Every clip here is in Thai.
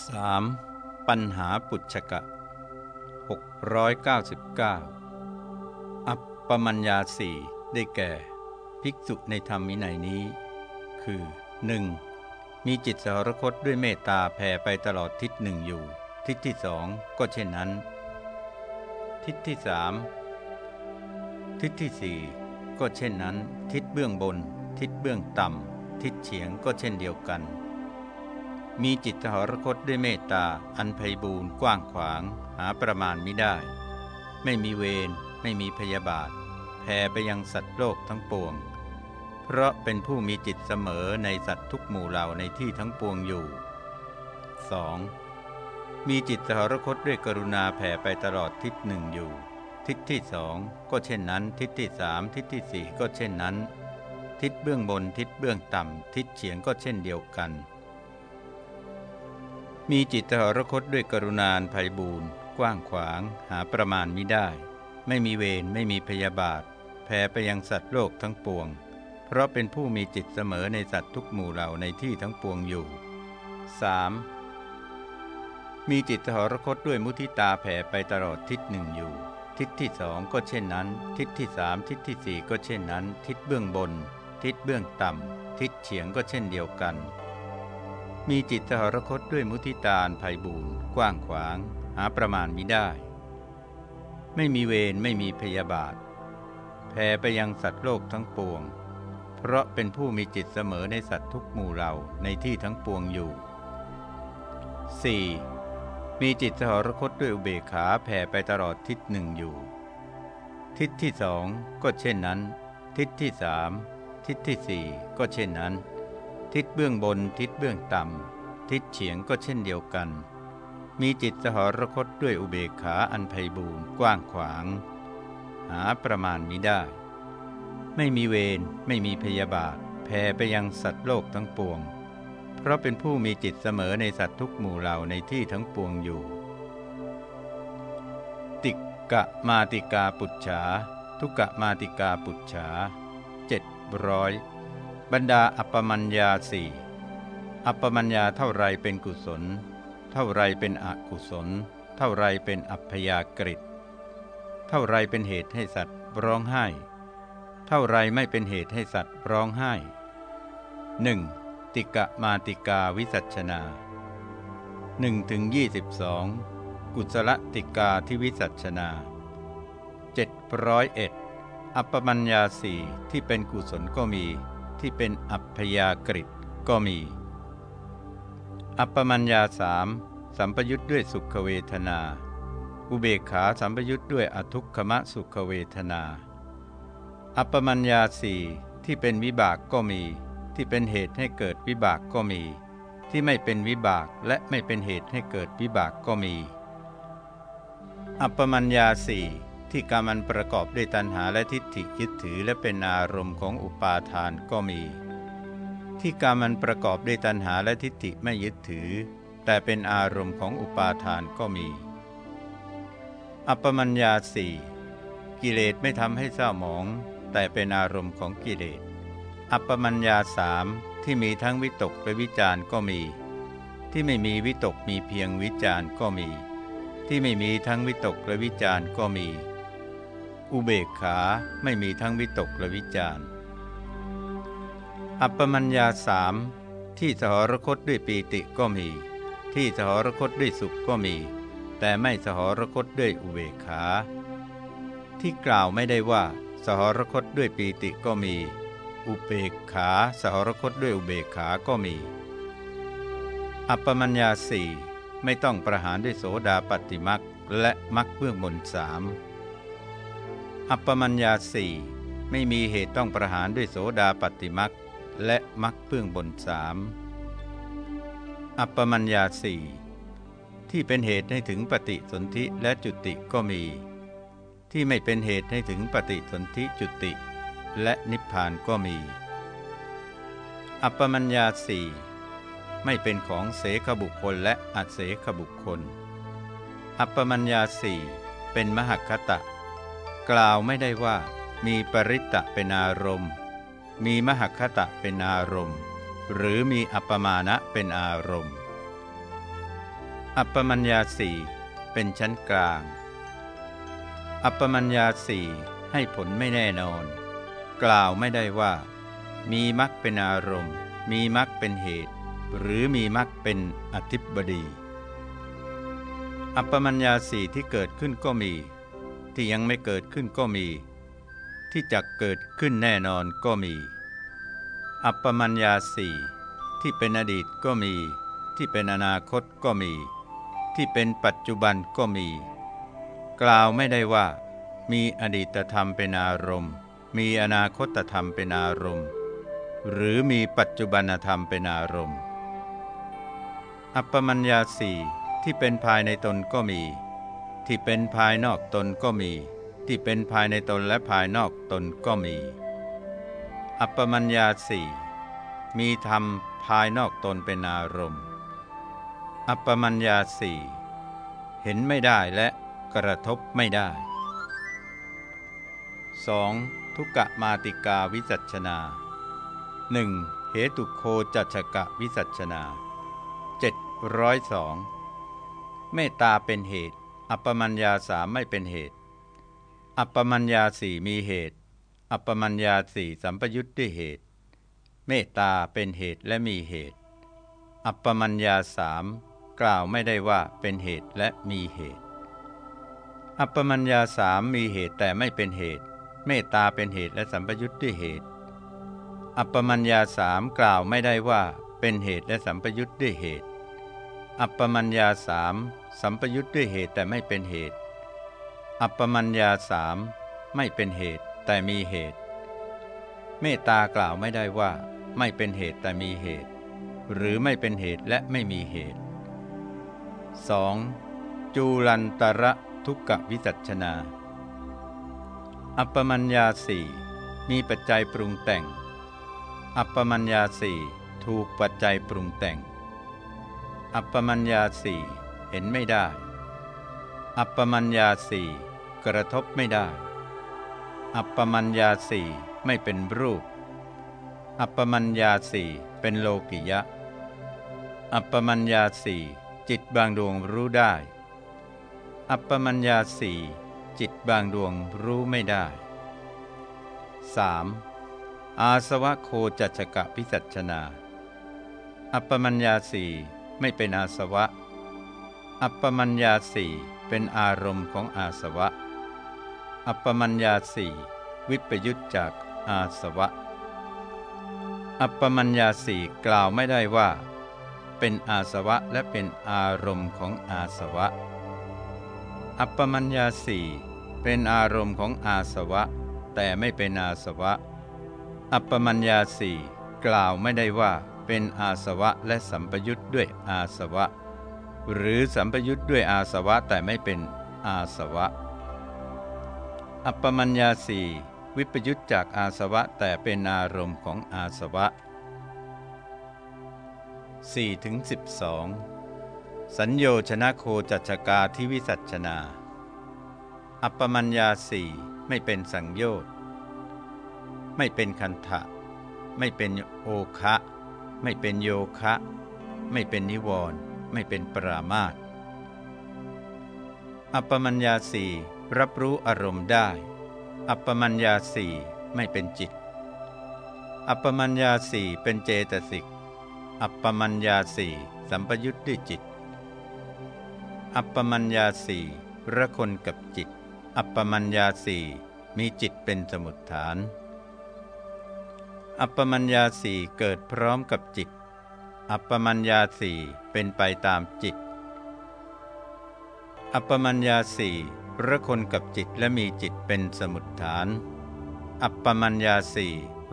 3. ปัญหาปุจฉกะ 699 อัปปมัญญาสี่ได้แก่ ภิกษุในธรรมวินัยนี้ คือ 1. มีจิตสหรคตด้วยเมตตาแผ่ไปตลอดทิศหนึ่งอยู่ ทิศที่สองก็เช่นนั้น ทิศที่สามทิศที่สี่ก็เช่นนั้น ทิศเบื้องบน ทิศเบื้องต่ำทิศเฉียงก็เช่นเดียวกัน มีจิตหรคตด้วยเมตตาอันไพบูรณ์กว้างขวางหาประมาณมิได้ ไม่มีเวรไม่มีพยาบาทแผ่ไปยังสัตว์โลกทั้งปวง เพราะเป็นผู้มีจิตเสมอในสัตว์ทุกหมู่เหล่าในที่ทั้งปวงอยู่ 2. มีจิตสหรคตด้วยกรุณาแผ่ไปตลอดทิศหนึ่งอยู่ ทิศที่สองก็เช่นนั้น ทิศที่สามทิศที่สี่ก็เช่นนั้น ทิศเบื้องบนทิศเบื้องต่ำทิศเฉียงก็เช่นเดียวกัน มีจิตหรคตด้วยกรุณาภัยบูรณ์กว้างขวาง หาประมาณมิได้ ไม่มีเวรไม่มีพยาบาท แผ่ไปยังสัตว์โลกทั้งปวง เพราะเป็นผู้มีจิตเสมอในสัตว์ทุกหมู่เหล่าในที่ทั้งปวงอยู่ 3. มีจิตหรคตด้วยมุทิตาแผ่ไปตลอดทิศหนึ่งอยู่ ทิศที่สองก็เช่นนั้น ทิศที่สามทิศที่สี่ก็เช่นนั้น ทิศเบื้องบน ทิศเบื้องต่ำทิศเฉียงก็เช่นเดียวกัน มีจิตสหรคตด้วยมุทิตาภัยบูรณ์กว้างขวาง หาประมาณมิได้ ไม่มีเวรไม่มีพยาบาทแผ่ไปยังสัตว์โลกทั้งปวง เพราะเป็นผู้มีจิตเสมอในสัตว์ทุกหมู่เหล่าในที่ทั้งปวงอยู่ 4. มีจิตสหรคตด้วยอุเบกขาแผ่ไปตลอดทิศหนึ่งอยู่ ทิศที่สองก็เช่นนั้น ทิศที่สามทิศที่สี่ก็เช่นนั้น ทิศเบื้องบนทิศเบื้องต่ำ ทิศเฉียงก็เช่นเดียวกัน มีจิตสหรคตด้วยอุเบกขาอันไพบูร์กว้างขวาง หาประมาณมิได้ ไม่มีเวรไม่มีพยาบาทแผ่ไปยังสัตว์โลกทั้งปวง เพราะเป็นผู้มีจิตเสมอในสัตว์ทุกหมู่เหล่าในที่ทั้งปวงอยู่ ติกะมาติกาปุจฉาทุกะมาติกาปุจฉาเจ็ดร้อย บรรดาอัปปมัญญาสี่อัปปมัญญาเท่าไรเป็นกุศล เท่าไรเป็นอกุศล เท่าไรเป็นอัพยากฤิเท่าไรเป็นเหตุให้สัตว์ร้องไห้ เท่าไรไม่เป็นเหตุให้สัตว์ร้องไห้หนึ่งติกะมาติกาวิสัชนาหนึ่งถึงยี่สิบสองกุศลติกาที่วิสัชนาเจ็ดร้อยเอ็ดอัปปมัญญาสี่ที่เป็นกุศลก็มี ที่เป็นอัพยากฤิก็มี อัปปมัญญาสามสัมปยุทธ์ด้วยสุขเวทนา อุเบกขาสัมปยุทธ์ด้วยอทุกขมะสุขเวทนา อัปปมัญญาสี่ที่เป็นวิบากก็มี ที่เป็นเหตุให้เกิดวิบากก็มี ที่ไม่เป็นวิบากและไม่เป็นเหตุให้เกิดวิบากก็มี อัปปมัญญาสี่ ที่การมันประกอบด้วยตัณหาและทิฏฐิยึดถือและเป็นอารมณ์ของอุปาทานก็มี ที่การมันประกอบด้วยตัณหาและทิฏฐิไม่ยึดถือ แต่เป็นอารมณ์ของอุปาทานก็มี อัปปมัญญาสี่กิเลสไม่ทำให้เศร้าหมอง แต่เป็นอารมณ์ของกิเลส อัปปมัญญาสามที่มีทั้งวิตกและวิจารก็มี ที่ไม่มีวิตกมีเพียงวิจารก็มี ที่ไม่มีทั้งวิตกและวิจารก็มี อุเบกขาไม่มีทั้งวิตกและวิจารอัปปมัญญาสามที่สหรคตด้วยปีติก็มี ที่สหรคตด้วยสุขก็มี แต่ไม่สหรคตด้วยอุเบกขา ที่กล่าวไม่ได้ว่าสหรคตด้วยปีติก็มี อุเบกขาสหรคตด้วยอุเบกขาก็มี อัปปมัญญาสี่ไม่ต้องประหารด้วยโสดาปฏิมักและมักเบื้องบนสาม อัปปมัญญาสี่ไม่มีเหตุต้องประหารด้วยโสดาปฏิมักและมักเพื่องบนสามอัปปมัญญาสี่ที่เป็นเหตุให้ถึงปฏิสนธิและจุติก็มี ที่ไม่เป็นเหตุให้ถึงปฏิสนธิจุติ และนิพพานก็มี อัปปมัญญาสี่ไม่เป็นของเสขบุคคลและอัเสขบุคคล อัปปมัญญาสี่เป็นมหคตะ กล่าวไม่ได้ว่า มีปริตตะเป็นอารมณ์ มีมหคตะเป็นอารมณ์ หรือมีอัปมาณะเป็นอารมณ์ อัปปมัญญาสี่เป็นชั้นกลาง อัปปมัญญาสี่ให้ผลไม่แน่นอน กล่าวไม่ได้ว่า มีมรรคเป็นอารมณ์ มีมรรคเป็นเหตุ หรือมีมรรคเป็นอธิบดี อัปปมัญญาสี่ที่เกิดขึ้นก็มี ที่ยังไม่เกิดขึ้นก็มี ที่จะเกิดขึ้นแน่นอนก็มี อัปปมัญญาสี่ที่เป็นอดีตก็มี ที่เป็นอนาคตก็มี ที่เป็นปัจจุบันก็มี กล่าวไม่ได้ว่า มีอดีตธรรมเป็นอารมณ์ มีอนาคตธรรมเป็นอารมณ์ หรือมีปัจจุบันธรรมเป็นอารมณ์ อัปปมัญญาสี่ที่เป็นภายในตนก็มี ที่เป็นภายนอกตนก็มี ที่เป็นภายในตนและภายนอกตนก็มี อัปปมัญญาสี่มีธรรมภายนอกตนเป็นอารมณ์ อัปปมัญญาสี่เห็นไม่ได้และกระทบไม่ได้ 2. ทุกกะมาติกาวิจัชนา 1. เหตุโคจัชกะวิสัชนา 702 เมตตาเป็นเหตุ อัปปมัญญาสามไม่เป็นเหตุ อัปปมัญญาสี่มีเหตุ อัปปมัญญาสี่สัมปยุทธ์ด้วยเหตุ เมตตาเป็นเหตุและมีเหตุ อัปปมัญญาสามกล่าวไม่ได้ว่าเป็นเหตุและมีเหตุ อัปปมัญญาสามมีเหตุแต่ไม่เป็นเหตุ เมตตาเป็นเหตุและสัมปยุทธ์ด้วยเหตุ อัปปมัญญาสามกล่าวไม่ได้ว่าเป็นเหตุและสัมปยุทธ์ด้วยเหตุ อัปปมัญญาสาม สัมปยุทธ์ด้วยเหตุแต่ไม่เป็นเหตุ อัปปมัญญาสามไม่เป็นเหตุแต่มีเหตุ เมตตากล่าวไม่ได้ว่า ไม่เป็นเหตุแต่มีเหตุ หรือไม่เป็นเหตุและไม่มีเหตุ 2. จูลันตระทุกกวิจัชนา อัปปมัญญาสี่มีปัจจัยปรุงแต่ง อัปปมัญญาสี่ถูกปัจจัยปรุงแต่ง อัปปมัญญาสี่ เห็นไม่ได้ อัปปมัญญาสี่กระทบไม่ได้ อัปปมัญญาสี่ไม่เป็นรูป อัปปมัญญาสี่เป็นโลกิยะ อัปปมัญญาสี่จิตบางดวงรู้ได้ อัปปมัญญาสี่จิตบางดวงรู้ไม่ได้ 3. อาสวะโคจัชกะพิสัชนา อัปปมัญญาสี่ไม่เป็นอาสวะ อัปปมัญญาสี่เป็นอารมณ์ของอาสวะ อัปปมัญญาสี่วิปยุตจากอาสวะ อัปปมัญญาสี่กล่าวไม่ได้ว่า เป็นอาสวะและเป็นอารมณ์ของอาสวะ อัปปมัญญาสี่เป็นอารมณ์ของอาสวะ แต่ไม่เป็นอาสวะ อัปปมัญญาสี่กล่าวไม่ได้ว่าเป็นอาสวะและสัมปยุทธ์ด้วยอาสวะ หรือสัมปยุทธ์ด้วยอาสวะแต่ไม่เป็นอาสวะ อัปปมัญญาสี่วิปยุตจากอาสวะแต่เป็นอารมณ์ของอาสวะ4-12 สัญโยชนะโคจัชกาที่วิสัชนา อัปปมัญญาสี่ไม่เป็นสังโยชน์ไม่เป็นคันทะไม่เป็นโอคะ ไม่เป็นโยคะ ไม่เป็นนิวรณ์ ไม่เป็นปรามาตอัปปมัญญาสี่รับรู้อารมณ์ได้ อัปปมัญญาสี่ไม่เป็นจิต อัปปมัญญาสี่เป็นเจตสิก อัปปมัญญาสี่สัมปยุทธ์ด้วยจิต อัปปมัญญาสี่ระคนกับจิต อัปปมัญญาสี่มีจิตเป็นสมุดฐาน อัปปมัญญาสี่เกิดพร้อมกับจิต อัปปมัญญาสี่เป็นไปตามจิต อัปปมัญญาสี่ระคนกับจิตและมีจิตเป็นสมุดฐาน อัปปมัญญาสี่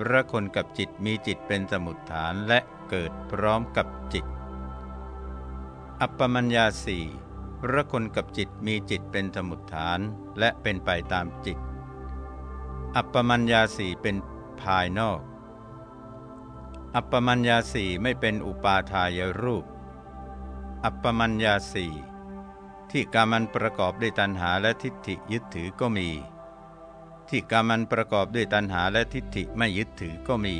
ระคนกับจิตมีจิตเป็นสมุดฐานและเกิดพร้อมกับจิต อัปปมัญญาสี่ระคนกับจิตมีจิตเป็นสมุดฐานและเป็นไปตามจิต อัปปมัญญาสี่เป็นภายนอก อัปปมัญญาสี่ไม่เป็นอุปาทายรูป อัปปมัญญาสี่ที่กามันประกอบด้วยตัณหาและทิฏฐิยึดถือก็มี ที่กามันประกอบด้วยตัณหาและทิฏฐิไม่ยึดถือก็มี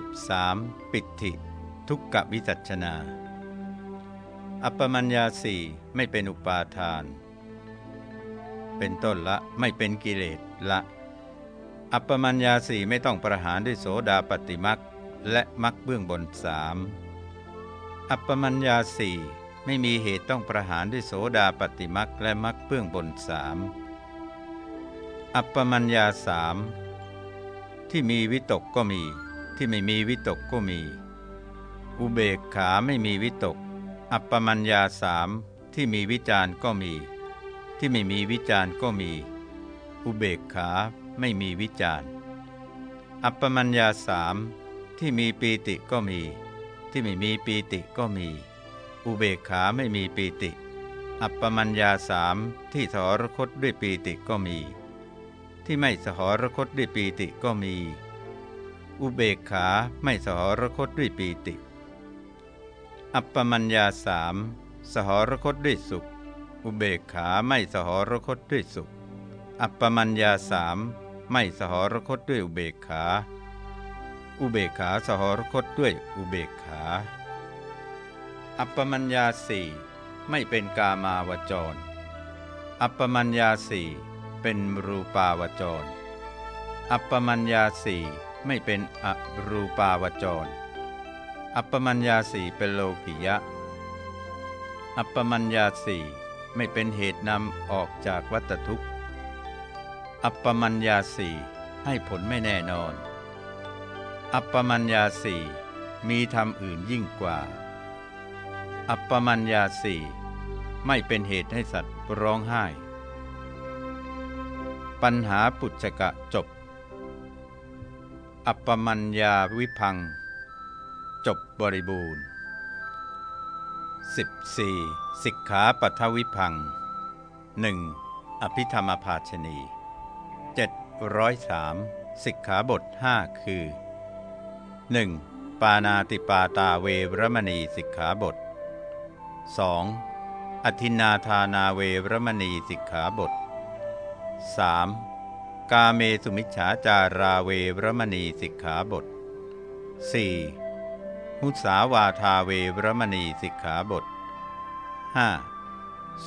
13. ปิติทุกกวิจัชนา อัปปมัญญาสี่ไม่เป็นอุปาทาน เป็นต้นละไม่เป็นกิเลสละ อัปปมัญญาสี่ไม่ต้องประหารด้วยโสดาปฏิมักและมักเบื้องบนสามอัปปมัญญาสี่ไม่มีเหตุต้องประหารด้วยโสดาปฏิมักและมักเบื้องบนสามอัปปมัญญาสามที่มีวิตกก็มี ที่ไม่มีวิตกก็มี อุเบกขาไม่มีวิตก อัปปมัญญาสามที่มีวิจารก็มี ที่ไม่มีวิจารก็มี อุเบกขา ไม่มีวิจารอัปปมัญญาสามที่มีปีติก็มี ที่ไม่มีปีติก็มี อุเบกขาไม่มีปีติ อัปปมัญญาสามที่สหรคตด้วยปีติก็มี ที่ไม่สหรคตด้วยปีติก็มี อุเบกขาไม่สหรคตด้วยปีติ อัปปมัญญาสามสหรคตด้วยสุข อุเบกขาไม่สหรคตด้วยสุข อัปปมัญญาสามไม่สหรคตด้วยอุเบกขา อุเบกขาสหรคตด้วยอุเบกขา อัปปมัญญาสี่ไม่เป็นกามาวจร อัปปมัญญาสี่เป็นรูปาวจร อัปปมัญญาสี่ไม่เป็นอรูปาวจร อัปปมัญญาสี่เป็นโลกิยะ อัปปมัญญาสี่ไม่เป็นเหตุนำออกจากวัตทุกข์ อัปปมัญญาสี่ให้ผลไม่แน่นอน อัปปมัญญาสี่มีธรรมอื่นยิ่งกว่า อัปปมัญญาสี่ไม่เป็นเหตุให้สัตว์ร้องไห้ ปัญหาปุจกะจบ อัปปมัญญาวิพัง จบบริบูรณ์ 14. สิกขาปัทวิพัง 1. อภิธรรมภาชนี 703สิกขาบท 5 คือ 1. ปานาติปาตาเวรมณีสิกขาบท 2. อธินาธานาเวรมณีสิกขาบท 3. กาเมสุมิชฌาจาราเวรมณีสิกขาบท 4. มุสาวาทาเวรมณีสิกขาบท 5.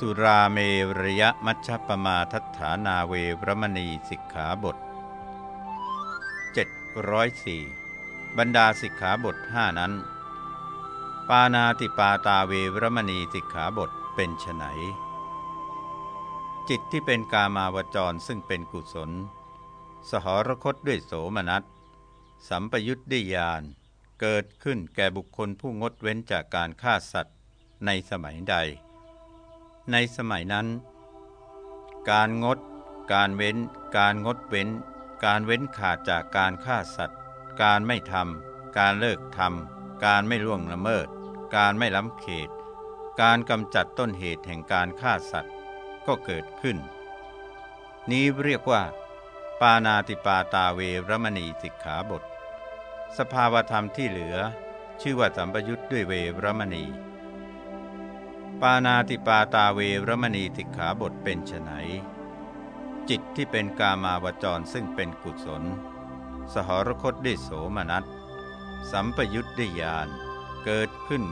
สุราเมรยมัชฌปมาทัฏฐานาเวรมณีสิกขาบท 704 บรรดาสิกขาบทห้านั้น ปานาติปาตาเวรมณีสิกขาบทเป็นไฉนจิตที่เป็นกามาวจรซึ่งเป็นกุศล สหรคตด้วยโสมนัส สัมปยุทธ์ด้วยญาณเกิดขึ้นแก่บุคคลผู้งดเว้นจากการฆ่าสัตว์ในสมัยใด ในสมัยนั้น การงด การเว้น การงดเว้น การเว้นขาดจากการฆ่าสัตว์ การไม่ทำการเลิกทำการไม่ล่วงละเมิด การไม่ล้ำเขต การกำจัดต้นเหตุแห่งการฆ่าสัตว์ก็เกิดขึ้น นี้เรียกว่า ปานาติปาตาเวรมณีสิกขาบท สภาวธรรมที่เหลือ ชื่อว่าสัมปยุทธ์ด้วยเวรมณี ปานาติปาตาเวรมณีสิขาบทเป็นไฉนจิตที่เป็นกามาวจรซึ่งเป็นกุศล สหรคตด้โสมนัส สัมปยุทธ์ด้ยญาณเกิดขึ้น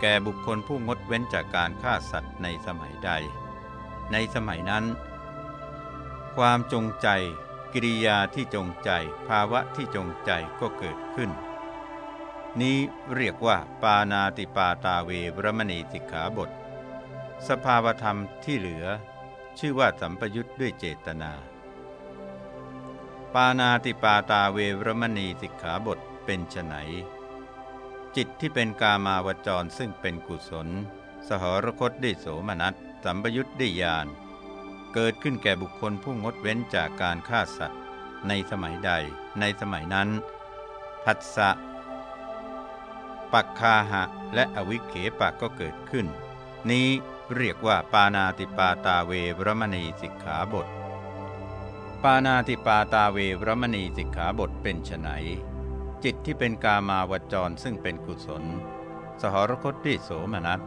แก่บุคคลผู้งดเว้นจากการฆ่าสัตว์ในสมัยใด ในสมัยนั้น ความจงใจ กิริยาที่จงใจ ภาวะที่จงใจก็เกิดขึ้น นี้เรียกว่าปานาติปาตาเวรมณีสิกขาบท สภาวธรรมที่เหลือ ชื่อว่าสัมปยุทธ์ด้วยเจตนา ปานาติปาตาเวรมณีสิกขาบทเป็นไฉนจิตที่เป็นกามาวจรซึ่งเป็นกุศล สหรคตด้วยโสมนัสสัมปยุทธ์ได้ญาณเกิดขึ้นแก่บุคคลผู้งดเว้นจากการฆ่าสัตว์ ในสมัยใด ในสมัยนั้น ผัสสะ ปักคาหะและอวิเขปะก็เกิดขึ้น นี้เรียกว่าปานาติปาตาเวรมณีสิกขาบท ปานาติปาตาเวรมณีสิกขาบทเป็นไฉนจิตที่เป็นกามาวจรซึ่งเป็นกุศล สหรคตด้วยโสมนัส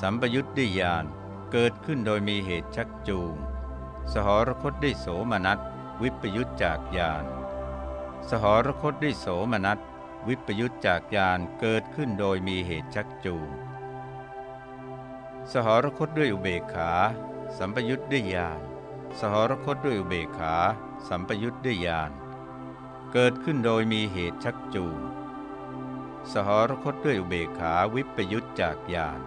สัมปยุทธ์ด้วยญาณเกิดขึ้นโดยมีเหตุชักจูง สหรคตด้โสมนัส วิปยุตจากญาณสหรคตด้โสมนัส วิปยุตจากญาณเกิดขึ้นโดยมีเหตุชักจูง สหรคตด้วยอุเบกขา สัมปยุทธ์ด้วยญาณสหรคตด้วยอุเบกขา สัมปยุทธ์ด้วยญาณเกิดขึ้นโดยมีเหตุชักจูง สหรคตด้วยอุเบกขาวิปยุทธจากญาณ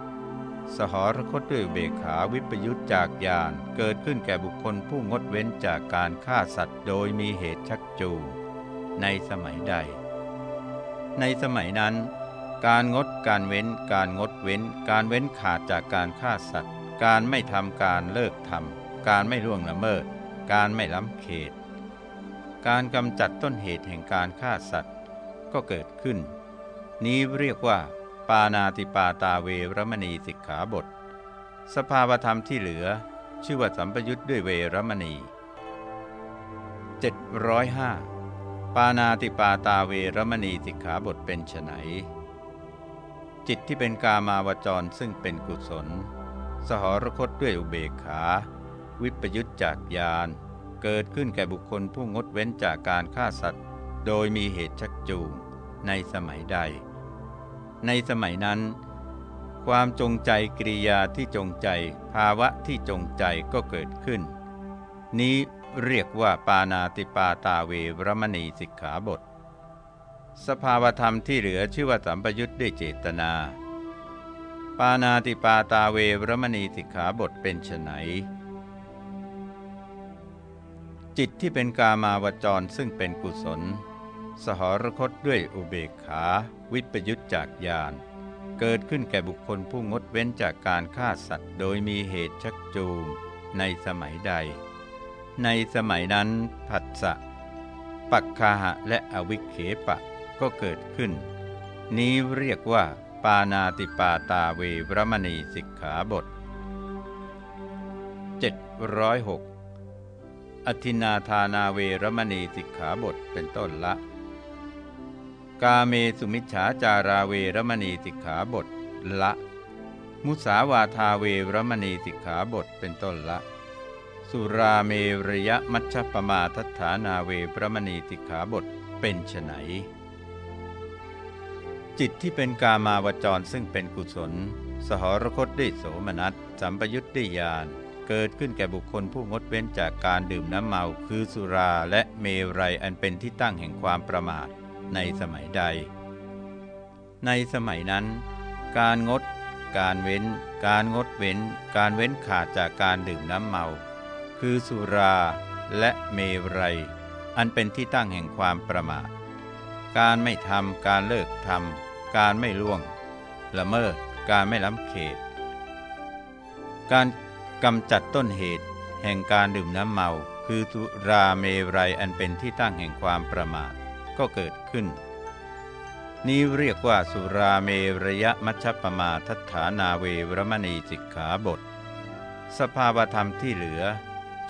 สหรคตด้วยอุเบกขาวิปยุทธจากญาณเกิดขึ้นแก่บุคคลผู้งดเว้นจากการฆ่าสัตว์ โดยมีเหตุชักจูง ในสมัยใด ในสมัยนั้น การงดการเว้น การงดเว้น การเว้นขาดจากการฆ่าสัตว์ การไม่ทำการเลิกทำการไม่ล่วงละเมิด การไม่ล้ำเขต การกำจัดต้นเหตุแห่งการฆ่าสัตว์ ก็เกิดขึ้น นี้เรียกว่า ปานาติปาตาเวรมณีสิกขาบท สภาวธรรมที่เหลือ ชื่อว่าสัมปยุทธ์ด้วยเวรมณี705 ปานาติปาตาเวรมณีสิกขาบทเป็นไฉนจิตที่เป็นกามาวจรซึ่งเป็นกุศล สหรคตด้วยอุเบกขา วิปยุตจากญาณเกิดขึ้นแก่บุคคลผู้งดเว้นจากการฆ่าสัตว์ โดยมีเหตุชักจูงในสมัยใด ในสมัยนั้น ความจงใจกริยาที่จงใจ ภาวะที่จงใจก็เกิดขึ้น นี้ เรียกว่าปานาติปาตาเวรมณีสิกขาบท สภาวธรรมที่เหลือชื่อว่าสัมปยุทธ์ด้วยเจตนา ปานาติปาตาเวรมณีสิกขาบทเป็นไฉนจิตที่เป็นกามาวจรซึ่งเป็นกุศล สหรคตด้วยอุเบกขา วิปยุตจากญาณเกิดขึ้นแก่บุคคลผู้งดเว้นจากการฆ่าสัตว์ โดยมีเหตุชักจูงในสมัยใด ในสมัยนั้นผัสสะปักคาหะและอวิเคปะก็เกิดขึ้น นี้เรียกว่า ปานาติปาตาเวรมณีสิกขาบท 706 อธินาธานาเวรมณีสิกขาบทเป็นต้นละ กาเมสุมิชฉาจาราเวรมณีสิกขาบทละ มุสาวาทาเวรมณีสิกขาบทเป็นต้นละ สุราเมรยมัชฌปมาทัฏฐานาเวระมณีสิขาบทเป็นไฉนจิตที่เป็นกามาวจรซึ่งเป็นกุศล สหรคตได้โสมนัสสัมปยุตได้ญาณเกิดขึ้นแก่บุคคลผู้งดเว้นจากการดื่มน้ำเมาคือสุราและเมรัยอันเป็นที่ตั้งแห่งความประมาทในสมัยใด ในสมัยนั้น การงด การเว้น การงดเว้น การเว้นขาดจากการดื่มน้ำเมา คือสุราและเมรัย อันเป็นที่ตั้งแห่งความประมาท การไม่ทำการเลิกทำการไม่ล่วง ละเมิดการไม่ล้ำเขต การกำจัดต้นเหตุ แห่งการดื่มน้ำเมา คือสุราเมรัยอันเป็นที่ตั้งแห่งความประมาทก็เกิดขึ้น นี้เรียกว่าสุราเมรยมัชฌปมาทัฏฐานาเวรมณีจิกขาบท สภาวธรรมที่เหลือ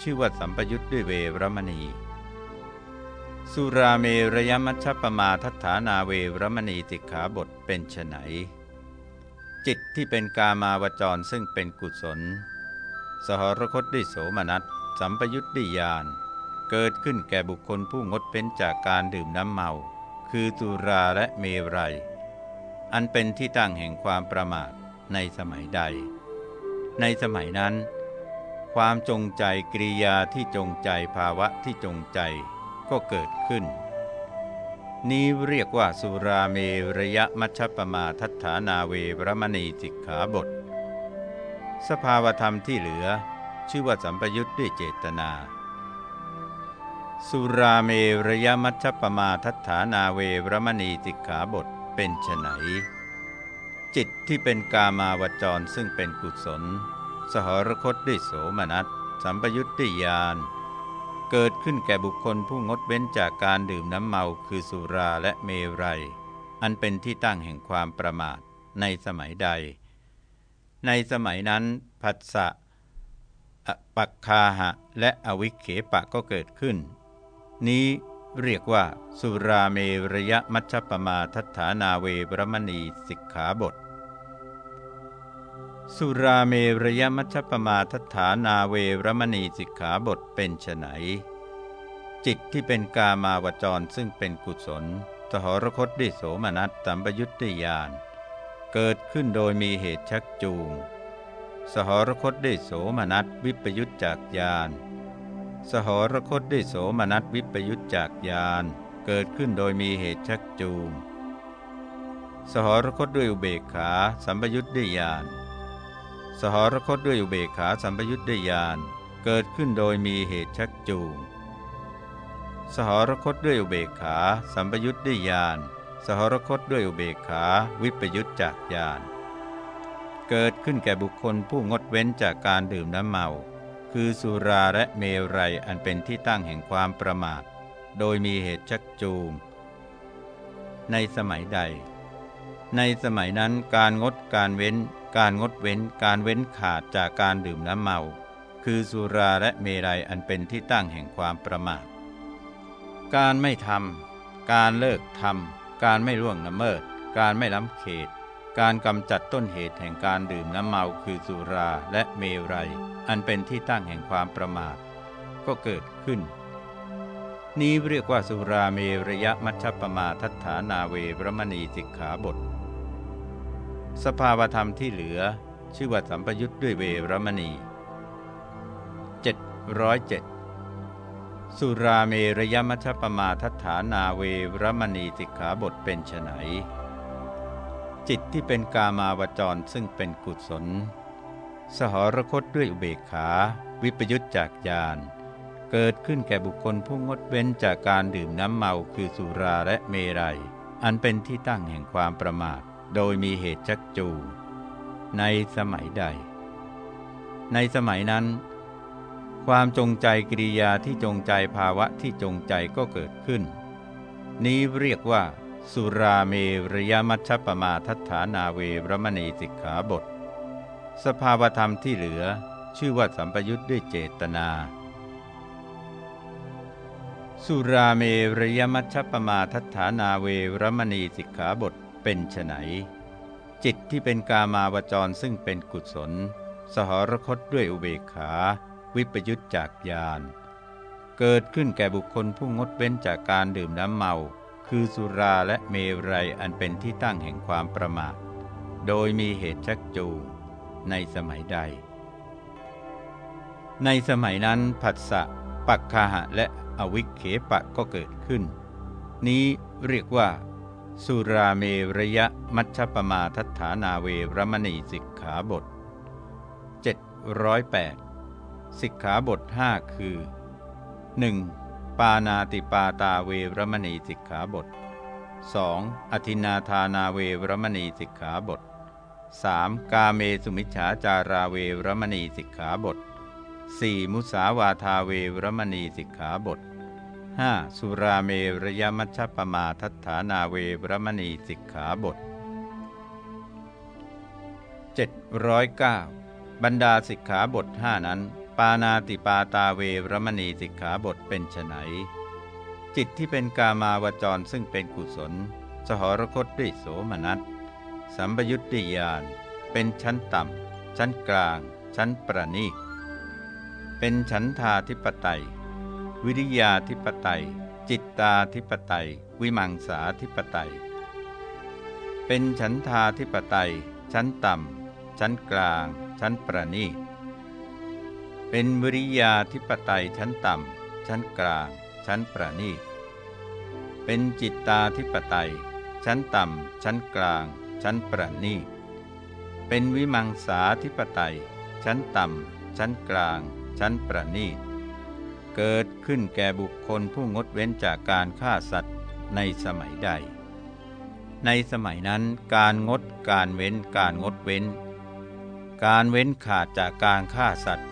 ชื่อว่าสัมปยุทธ์ด้วยเวรมณี สุราเมรยมัชฌปมาทัฏฐานาเวรมณีจิขาบทเป็นไฉนจิตที่เป็นกามาวจรซึ่งเป็นกุศล สหรคตด้วยโสมนัส สัมปยุทธ์ด้วยญาณเกิดขึ้นแก่บุคคลผู้งดเป็นจากการดื่มน้ำเมา คือตุราและเมรัย อันเป็นที่ตั้งแห่งความประมาทในสมัยใด ในสมัยนั้น ความจงใจกริยาที่จงใจภาวะที่จงใจก็เกิดขึ้น นี้เรียกว่าสุราเมรยมัชปมาทัฏฐานาเวรมณีสิกขาบท สภาวธรรมที่เหลือ ชื่อว่าสัมปยุทธ์ด้วยเจตนา สุราเมรยมัชปมาทัฏฐานาเวรมณีติขาบทเป็นไฉนจิตที่เป็นกามาวจรซึ่งเป็นกุศล สหรคตด้วยโสมนัส สัมปยุทธ์ด้วยาณเกิดขึ้นแก่บุคคลผู้งดเว้นจากการดื่มน้ำเมาคือสุราและเมรัย อันเป็นที่ตั้งแห่งความประมาทในสมัยใด ในสมัยนั้นผัสสะปักคาหะ และอวิเคปะก็เกิดขึ้น นี้เรียกว่า สุราเมรยมัชฌปมาทัฐานาเวรมณีสิกขาบท สุราเมรยมัชปมาทัฐานาเวรมณีสิกขาบทเป็นไฉนจิตที่เป็นกามาวจรซึ่งเป็นกุศลสหรคตด้วยโสมนัสตัมปยุตติยานเกิดขึ้นโดยมีเหตุชักจูง สหรคตด้วยโสมนัสวิปยุตจากญาณสหรคตด้วยโสมนัสวิปยุตจากญาณเกิดขึ้นโดยมีเหตุชักจูง สหรคตด้วยอุเบกขาสัมปยุตด้วยญาณ สหรคตด้วยอุเบกขาสัมปยุตด้วยญาณเกิดขึ้นโดยมีเหตุชักจูง สหรคตด้วยอุเบกขา สัมปยุตด้วยญาณสหรคตด้วยอุเบกขาวิปยุตจากญาณเกิดขึ้นแก่บุคคลผู้งดเว้นจากการดื่มน้ำเมา คือสุราและเมรัยอันเป็นที่ตั้งแห่งความประมาท โดยมีเหตุชักจูง ในสมัยใด ในสมัยนั้นการงดการเว้น การงดเว้นการเว้นขาดจากการดื่มน้ำเมา คือสุราและเมรัยอันเป็นที่ตั้งแห่งความประมาท การไม่ทำการเลิกทำการไม่ล่วงละเมิด การไม่ล้ำเขต การกำจัดต้นเหตุแห่งการดื่มน้ำเมาคือสุราและเมรัย อันเป็นที่ตั้งแห่งความประมาท ก็เกิดขึ้น นี้เรียกว่าสุราเมรยะมัชฌปมาทัฏฐานาเวรมณีสิกขาบท สภาวธรรมที่เหลือ ชื่อว่าสัมปยุทธ์ด้วยเวรมณี 707 สุราเมรยมัชปมาทัฐานาเวรมณีสิกขาบทเป็นไนจิตที่เป็นกามาวจรซึ่งเป็นกุศล สหรคตด้วยอุเบกขา วิปยุตจากญาณเกิดขึ้นแก่บุคคลผู้งดเว้นจากการดื่มน้ำเมาคือสุราและเมรัย อันเป็นที่ตั้งแห่งความประมาท โดยมีเหตุชักจู ในสมัยใด ในสมัยนั้น ความจงใจกิริยาที่จงใจภาวะที่จงใจก็เกิดขึ้น นี้เรียกว่า สุราเมรยมัชฌปมาทัฏฐานาเวรมณีสิกขาบท สภาวธรรมที่เหลือชื่อว่าสัมปยุทธ์ด้วยเจตนา สุราเมรยมัชฌปมาทัฏฐานาเวรมณีสิกขาบท เป็นไฉนจิตที่เป็นกามาวจรซึ่งเป็นกุศล สหรคตด้วยอุเบกขา วิปยุตจากญาณเกิดขึ้นแก่บุคคลผู้งดเว้นจากการดื่มน้ำเมา คือสุราและเมรัยอันเป็นที่ตั้งแห่งความประมาท โดยมีเหตุชักจูงในสมัยใด ในสมัยนั้นผัสสะปักคาหะและอวิเคปะก็เกิดขึ้น นี้เรียกว่า สุราเมรยะมัชฌปมาทัฏฐานาเวรมณีสิกขาบท 708 สิกขาบท 5 คือ 1. ปานาติปาตาเวรมณีสิกขาบท 2. อธินาธานาเวรมณีสิกขาบท 3. กาเมสุมิชฉาจาราเวรมณีสิกขาบท 4. มุสาวาทาเวรมณีสิกขาบท 5. สุราเมรยมัชฌปมาทัฏฐานาเวรมณีสิกขาบท 709 บรรดาสิกขาบทห้านั้น ปานาติปาตาเวรมณีสิกขาบทเป็นไฉนจิตที่เป็นกามาวจรซึ่งเป็นกุศล สหรคตด้วยโสมนัส สัมปยุตติยาน เป็นชั้นต่ำ ชั้นกลาง ชั้นประณีตเป็นชั้นทาธิปไตย วิริยาธิปไตย จิตตาธิปไตย วิมังสาธิปไตย เป็นชั้นทาธิปไตย ชั้นต่ำ ชั้นกลาง ชั้นประณีตเป็นวิริยาธิปไตยชั้นต่ำ ชั้นกลาง ชั้นประณีตเป็นจิตตาธิปไตย ชั้นต่ำ ชั้นกลาง ชั้นประณีตเป็นวิมังสาธิปไตย ชั้นต่ำ ชั้นกลาง ชั้นประณีต เกิดขึ้นแก่บุคคลผู้งดเว้นจากการฆ่าสัตว์ในสมัยใด ในสมัยนั้นการงดการเว้นการงดเว้น การเว้นขาดจากการฆ่าสัตว์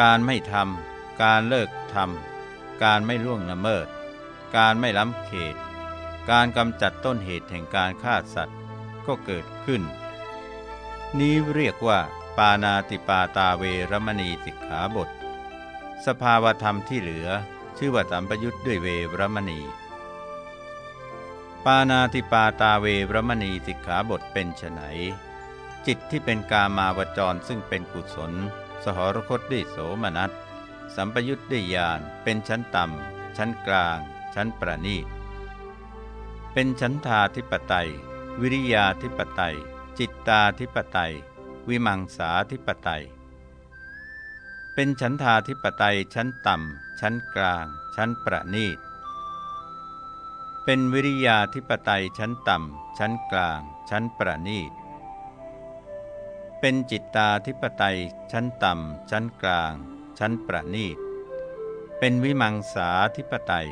การไม่ทำการเลิกทำการไม่ล่วงละเมิด การไม่ล้ำเขต การกำจัดต้นเหตุแห่งการฆ่าสัตว์ก็เกิดขึ้น นี้เรียกว่า ปานาติปาตาเวรมณีสิกขาบท สภาวธรรมที่เหลือ ชื่อว่าสัมปยุทธ์ด้วยเวรมณี ปานาติปาตาเวรมณีสิกขาบทเป็นไฉนจิตที่เป็นกามาวจรซึ่งเป็นกุศล สหรคตด้วยโสมนัสสัมปยุทธ์ด้วยญาณเป็นชั้นต่ำ ชั้นกลาง ชั้นประณีต เป็นชั้นทาธิปไตย วิริยาธิปไตย จิตตาธิปไตย วิมังสาธิปไตย เป็นชั้นทาธิปไตยชั้นต่ำ ชั้นกลาง ชั้นประณีต เป็นวิริยาธิปไตยชั้นต่ำ ชั้นกลาง ชั้นประณีต เป็นจิตตาธิปไตยชั้นต่ำ ชั้นกลาง ชั้นประณีต เป็นวิมังสาธิปไตย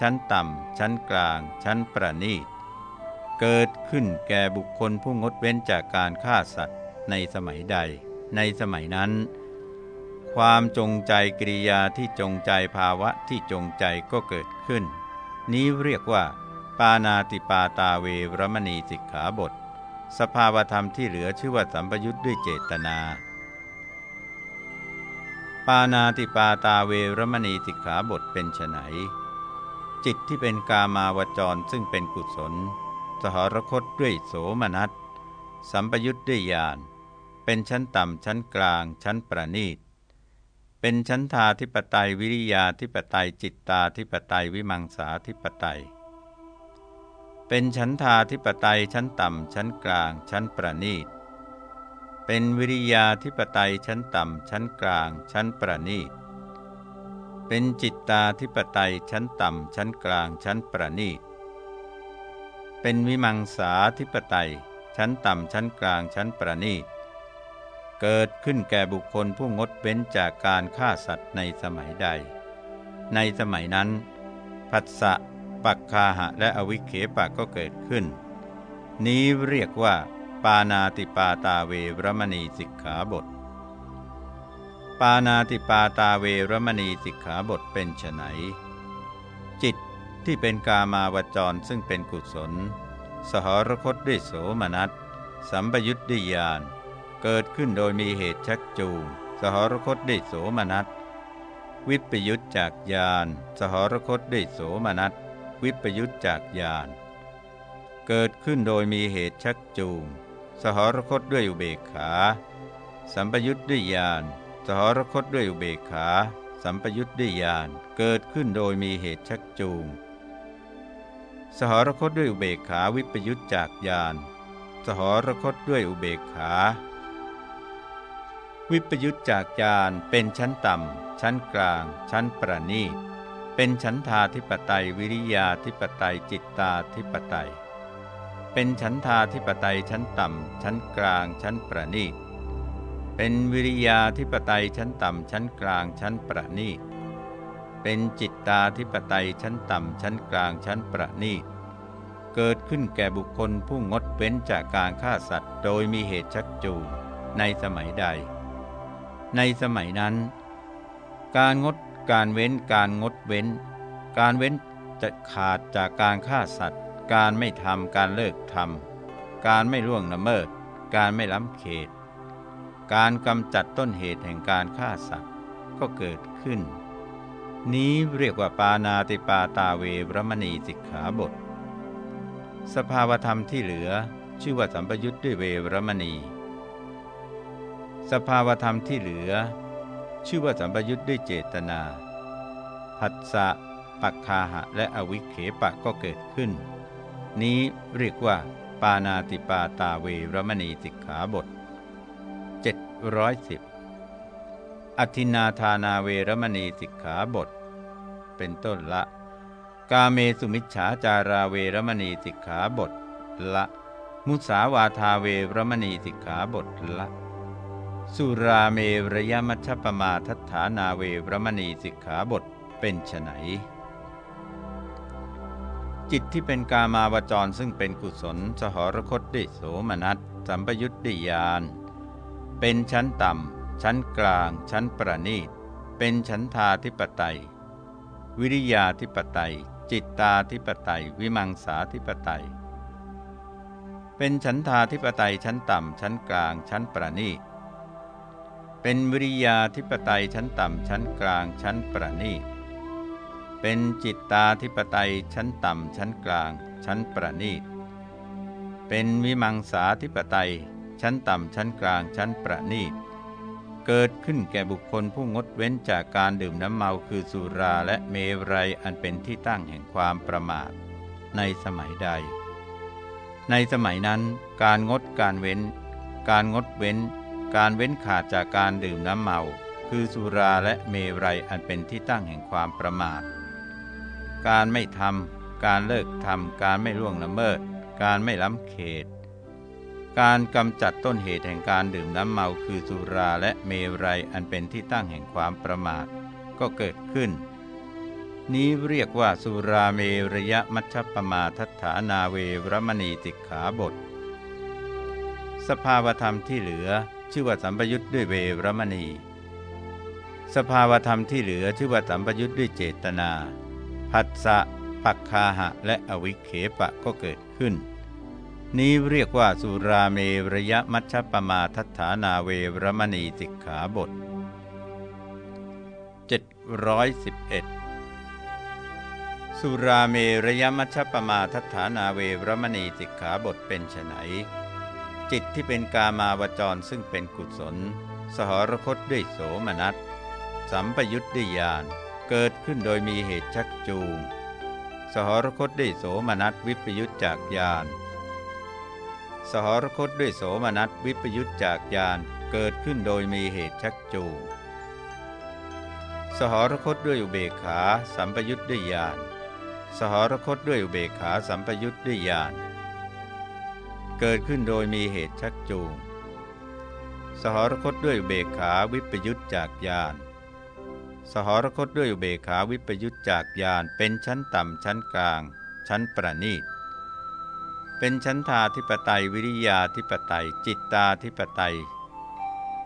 ชั้นต่ำ ชั้นกลาง ชั้นประณีต เกิดขึ้นแก่บุคคลผู้งดเว้นจากการฆ่าสัตว์ในสมัยใด ในสมัยนั้น ความจงใจกิริยาที่จงใจภาวะที่จงใจก็เกิดขึ้น นี้เรียกว่า ปานาติปาตาเวรมณีสิกขาบท สภาวธรรมที่เหลือชื่อว่าสัมปยุทธ์ด้วยเจตนา ปานาติปาตาเวรมณีสิกขาบทเป็นไฉนจิตที่เป็นกามาวจรซึ่งเป็นกุศล สหรคตด้วยโสมนัสสัมปยุทธ์ด้วยญาณเป็นชั้นต่ำชั้นกลางชั้นประณีต เป็นชั้นทาธิปไตยวิริยาธิปไตยจิตตาธิปไตยวิมังสาธิปไตย เป็นชั้นทาธิปไตยชั้นต่ำชั้นกลางชั้นประณีต เป็นวิริยาธิปไตยชั้นต่ำชั้นกลางชั้นประณีต เป็นจิตตาธิปไตยชั้นต่ำชั้นกลางชั้นประณีต เป็นวิมังสาธิปไตยชั้นต่ำชั้นกลางชั้นประณีต เกิดขึ้นแก่บุคคลผู้งดเว้นจากการฆ่าสัตว์ในสมัยใด ในสมัยนั้น ผัสสะปักคาหะและอวิเคปะก็เกิดขึ้น นี้เรียกว่า ปานาติปาตาเวรมณีสิกขาบท ปานาติปาตาเวรมณีสิกขาบทเป็นไฉนจิตที่เป็นกามาวจรซึ่งเป็นกุศล สหรคตด้วยโสมนัส สัมปยุตด้วยญาณ เกิดขึ้นโดยมีเหตุชักจูง สหรคตได้โสมนัส วิปยุตจากญาณสหรคตได้โสมนัส วิปยุตจากญาณเกิดขึ้นโดยมีเหตุชักจูง สหรคตด้วยอุเบกขา สัมปยุตด้วยญาณสหรคตด้วยอุเบกขา สัมปยุทธ์ด้วยญาณเกิดขึ้นโดยมีเหตุชักจูง สหรคตด้วยอุเบกขาวิปยุทธจากญาณสหรคตด้วยอุเบกขา วิปยุทธจากญาณเป็นชั้นต่ำ ชั้นกลาง ชั้นประณีต เป็นชั้นทาธิปไตยวิริยาธิปไตยจิตตาธิปไตย เป็นชั้นทาธิปไตยชั้นต่ำ ชั้นกลาง ชั้นประณีต เป็นวิริยาธิปไตยชั้นต่ำ ชั้นกลาง ชั้นประณีต เป็นจิตตาธิปไตยชั้นต่ำ ชั้นกลาง ชั้นประณีต เกิดขึ้นแก่บุคคลผู้งดเว้นจากการฆ่าสัตว์ โดยมีเหตุชักจูงในสมัยใด ในสมัยนั้น การงดการเว้นการงดเว้น การเว้นจะขาดจากการฆ่าสัตว์ การไม่ทำการเลิกทำการไม่ล่วงละเมิด การไม่ล้ำเขต การกำจัดต้นเหตุแห่งการฆ่าสัตว์ก็เกิดขึ้น นี้เรียกว่าปานาติปาตาเวรมณีสิกขาบท สภาวธรรมที่เหลือชื่อว่าสัมปยุทธ์ด้วยเวรมณี สภาวธรรมที่เหลือ ชื่อว่าสัมปยุทธ์ด้วยเจตนาผัสสะปักคาหะและอวิเคปะก็เกิดขึ้น นี้เรียกว่า ปานาติปาตาเวรมณีสิกขาบทร้อยสิบอธินาธานาเวรมณีสิกขาบท เป็นต้นละ กาเมสุมิชฉาจาราเวรมณีสิกขาบทละ มุสาวาทาเวรมณีสิกขาบทละ สุราเมรยมัชปมาทัฏฐานาเวรมณีสิกขาบทเป็นไฉนจิตที่เป็นกามาวจรซึ่งเป็นกุศล สหรคตดิโสมนัสสัมปยุตติยาน เป็นชั้นต่ำ ชั้นกลาง ชั้นประณีต เป็นชั้นทาธิปไตย วิริยาธิปไตย จิตตาธิปไตย วิมังสาธิปไตย เป็นชั้นทาธิปไตยชั้นต่ำ ชั้นกลาง ชั้นประณีต เป็นวิริยาธิปไตยชั้นต่ำชั้นกลางชั้นประณีต เป็นจิตตาธิปไตยชั้นต่ำชั้นกลางชั้นประณีต เป็นวิมังสาธิปไตยชั้นต่ำชั้นกลางชั้นประณีต เกิดขึ้นแก่บุคคลผู้งดเว้นจากการดื่มน้ำเมาคือสุราและเมรัยอันเป็นที่ตั้งแห่งความประมาท ในสมัยใด ในสมัยนั้นการงดการเว้น การงดเว้น การเว้นขาดจากการดื่มน้ำเมา คือสุราและเมรัยอันเป็นที่ตั้งแห่งความประมาท การไม่ทำการเลิกทำการไม่ล่วงละเมิด การไม่ล้ำเขต การกำจัดต้นเหตุแห่งการดื่มน้ำเมาคือสุราและเมรัยอันเป็นที่ตั้งแห่งความประมาท ก็เกิดขึ้น นี้เรียกว่าสุราเมรยมัชฌปมาทัฏฐานาเวรมณีติขาบท สภาวธรรมที่เหลือ ชื่อว่าสัมปยุทธ์ด้วยเวรมณี สภาวธรรมที่เหลือชื่อว่าสัมปยุทธ์ด้วยเจตนาผัสสะปักคาหะ และอวิเคปะก็เกิดขึ้น นี้เรียกว่าสุราเมรยมัชฌปมาทัฐานาเวรมณีสิกขาบท 711สุราเมรยมัชฌปมาทัฐานาเวรมณีสิกขาบทเป็นไน จิตที่เป็นกามาวจรซึ่งเป็นกุศล สหรคตด้วยโสมนัส สัมปยุทธ์ด้วยญาณเกิดขึ้นโดยมีเหตุชักจูง สหรคตด้วยโสมนัสวิปยุทธจากญาณสหรคตด้วยโสมนัสวิปยุทธจากญาณเกิดขึ้นโดยมีเหตุชักจูง สหรคตด้วยอุเบกขาสัมปยุทธ์ด้วยญาณสหรคตด้วยอุเบกขาสัมปยุทธ์ด้วยญาณ เกิดขึ้นโดยมีเหตุชักจูง สหรคตด้วยเบกขาวิปยุตจากญาณสหรคตด้วยเบกขาวิปยุตจากญาณเป็นชั้นต่ำชั้นกลาง ชั้นประณีต เป็นชั้นทาธิปไตยวิริยาธิปไตยจิตตาธิปไตย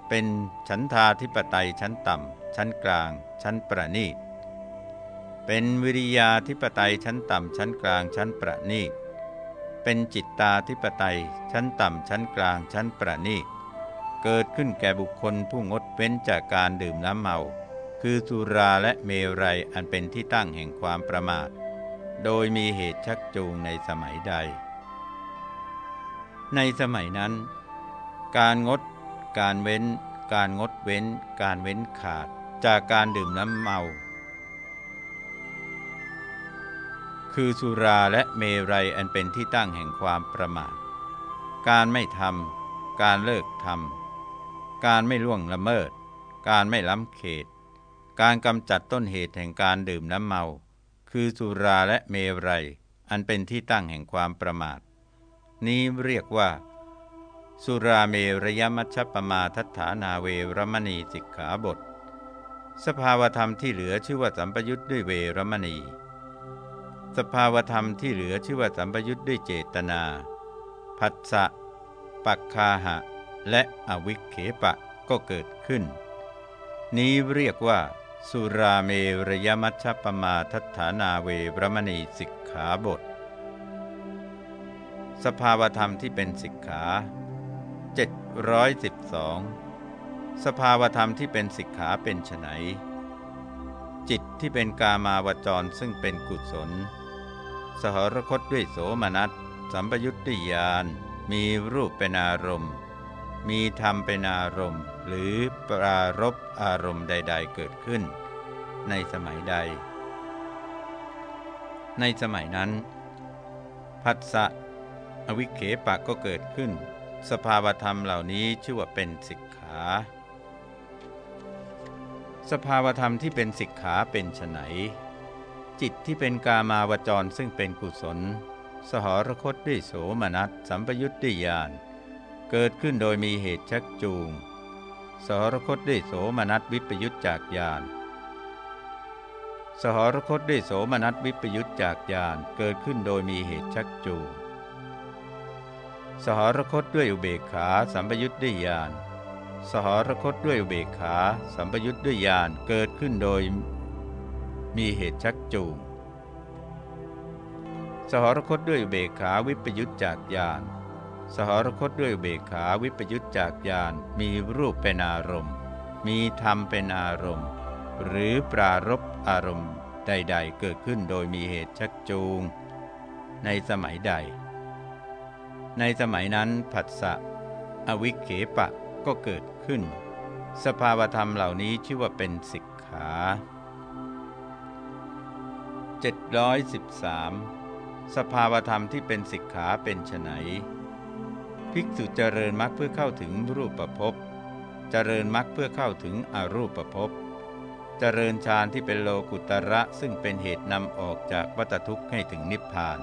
เป็นชั้นทาธิปไตยชั้นต่ำชั้นกลาง ชั้นประณีต เป็นวิริยาธิปไตยชั้นต่ำชั้นกลางชั้นประณีต เป็นจิตตาธิปไตยชั้นต่ำชั้นกลางชั้นประณีตเกิดขึ้นแก่บุคคลผู้งดเว้นจากการดื่มน้ำเมา คือสุราและเมรัยอันเป็นที่ตั้งแห่งความประมาท โดยมีเหตุชักจูงในสมัยใด ในสมัยนั้น การงด การเว้น การงดเว้น การเว้นขาด จากการดื่มน้ำเมา คือสุราและเมรัยอันเป็นที่ตั้งแห่งความประมาท การไม่ทำ การเลิกทำ การไม่ล่วงละเมิด การไม่ล้ำเขต การกำจัดต้นเหตุแห่งการดื่มน้ำเมา คือสุราและเมรัยอันเป็นที่ตั้งแห่งความประมาท นี้เรียกว่า สุราเมรยมัชฌปมาทัฏฐานาเวรมณีสิกขาบท สภาวธรรมที่เหลือชื่อว่าสัมปยุทธ์ด้วยเวรมณี สภาวธรรมที่เหลือชื่อว่าสัมปยุทธ์ด้วยเจตนา ผัสสะ ปักคาหะ และอวิเคปะก็เกิดขึ้น นี้เรียกว่า สุราเมรยมัชฌปมาทัฏฐานาเวรมณีสิกขาบท สภาวธรรมที่เป็นสิกขา712 สภาวธรรมที่เป็นสิกขาเป็นไฉนจิตที่เป็นกามาวจรซึ่งเป็นกุศล สหรคตด้วยโสมนัส สัมปยุตติยาน มีรูปเป็นอารมณ์ มีธรรมเป็นอารมณ์ หรือปรารบอารมณ์ใด ๆ เกิดขึ้น ในสมัยใด ในสมัยนั้น พัสสะอวิเคปะก็เกิดขึ้น สภาวธรรมเหล่านี้ชื่อว่าเป็นสิกขา สภาวธรรมที่เป็นสิกขาเป็นไฉน จิตที่เป็นกามาวจรซึ่งเป็นกุศล สหรคตด้วยโสมนัสสัมปยุตติยานเกิดขึ้นโดยมีเหตุชักจูง สหรคตด้วยโสมนัสวิปยุตจากญาณสหรคตด้วยโสมนัสวิปยุตจากญาณเกิดขึ้นโดยมีเหตุชักจูง สหรคตด้วยอุเบกขาสัมปยุตด้วยญาณสหรคตด้วยอุเบกขาสัมปยุตด้วยญาณเกิดขึ้นโดย มีเหตุชักจูง สหรคตด้วยเบกขาวิปยุตจากญาณสหรคตด้วยเบกขาวิปยุตจากญาณมีรูปเป็นอารมณ์ มีธรรมเป็นอารมณ์ หรือปรารบอารมณ์ใดๆ เกิดขึ้นโดยมีเหตุชักจูง ในสมัยใด ในสมัยนั้นผัสสะอวิเคปะก็เกิดขึ้น สภาวธรรมเหล่านี้ชื่อว่าเป็นสิกขา 713 สภาวธรรมที่เป็นสิกขาเป็นไฉนภิกษุเจริญมรรคเพื่อเข้าถึงรูปประพบเจริญมรรคเพื่อเข้าถึงอรูปภพ เจริญฌานที่เป็นโลกุตระซึ่งเป็นเหตุนำออกจากวัฏทุกข์ให้ถึงนิพพาน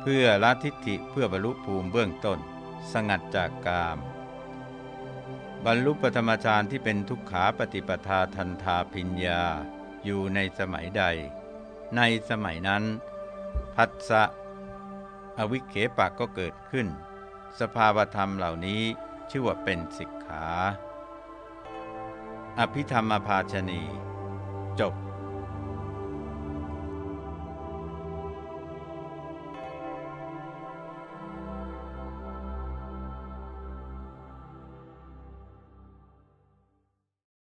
เพื่อละทิฏฐิเพื่อบรรลุภูมิเบื้องต้น สงัดจากกาม บรรลุปธรรมฌานที่เป็นทุกขาปฏิปทาทันทาพิญญาอยู่ในสมัยใด ในสมัยนั้น พัทสะอวิเคปะก็เกิดขึ้น สภาวธรรมเหล่านี้ชื่อว่าเป็นสิกขา อภิธรรมภาชนี จบ